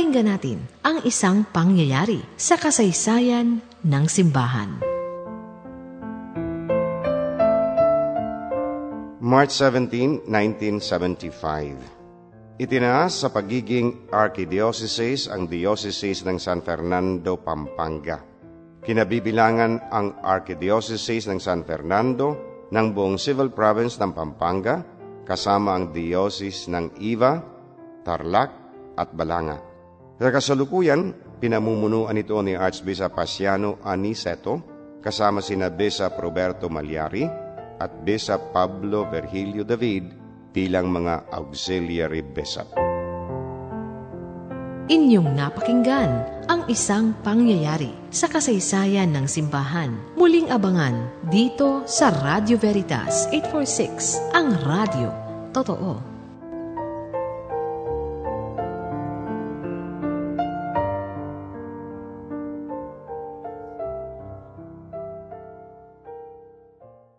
Pakinggan natin ang isang pangyayari sa kasaysayan ng simbahan. March 17, 1975 Itinaas sa pagiging archdiocese ang diocese ng San Fernando, Pampanga. Kinabibilangan ang archdiocese ng San Fernando ng buong civil province ng Pampanga kasama ang diocese ng Iva, Tarlac at Balanga. Sa kasalukuyan, pinamumunuan ito ni Archbishop Pasiano Aniceto kasama sina Bishop Roberto Malyari at Bishop Pablo Virgilio David bilang mga auxiliary bishop. Inyong napakinggan ang isang pangyayari sa kasaysayan ng simbahan. Muling abangan dito sa Radio Veritas 846, ang radio. Totoo.